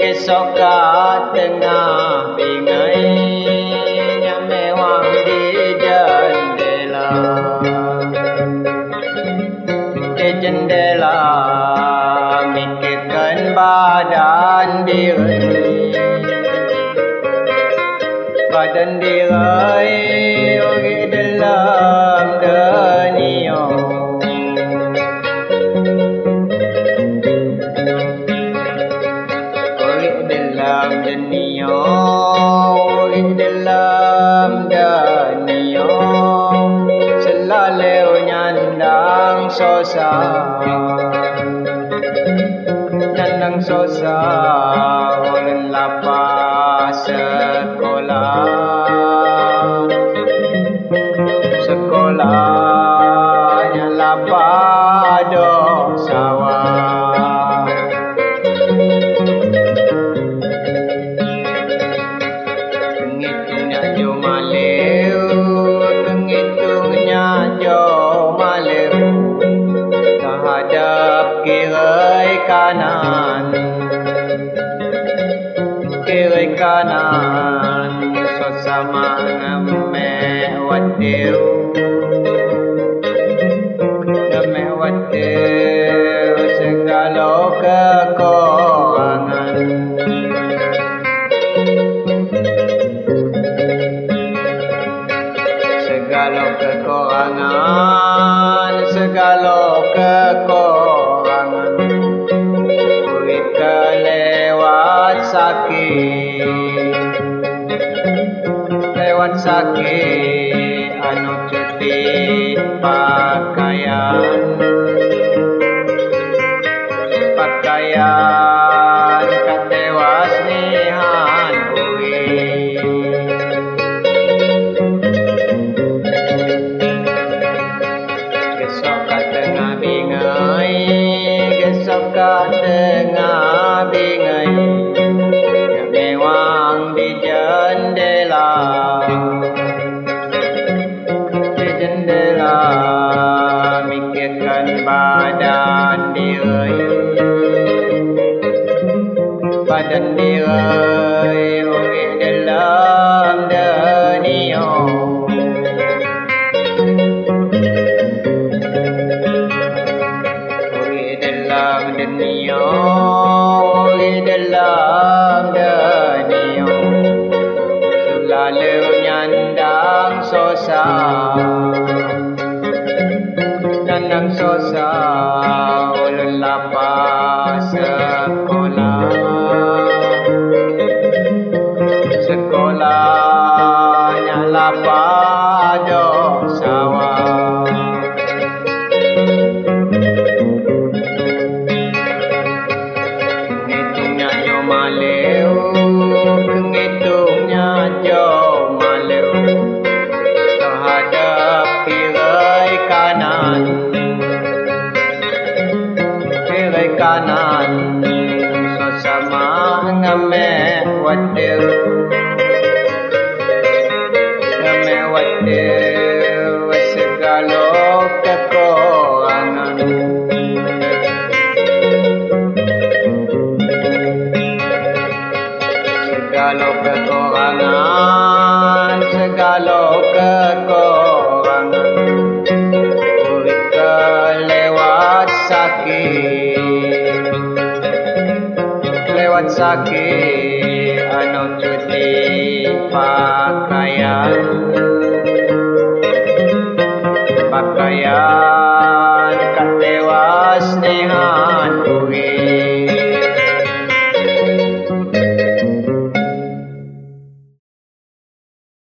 cái so ca tên na bị ngay nhà mẹ hoàng đi chân đề la cái chân đề la mình cái cơn ba đàn đi ơi. Ba đàn đi ơi ôi cái đề la Uri dalam dunia Selalu nyandang sosa. Nyandang sosa Ulun lapas sekolah. Sekolah chấp kia gơi ca nan. Kia gơi ca nan so samang mẹ wat deu kekurangan segala kekurangan sakit lewat sakit anu cuti pakaian. Pakaian katewas jendela mikirkan badan dia đi dia sentosa oleh lapas sekolah sekolahnya lapas kanan. Sesama ngame wadil. Ngame wadil segala kekurangan segala kekurangan segala kekurangan lewat sakit sake ana cuti pakaian. Pakaian kan tewas dengan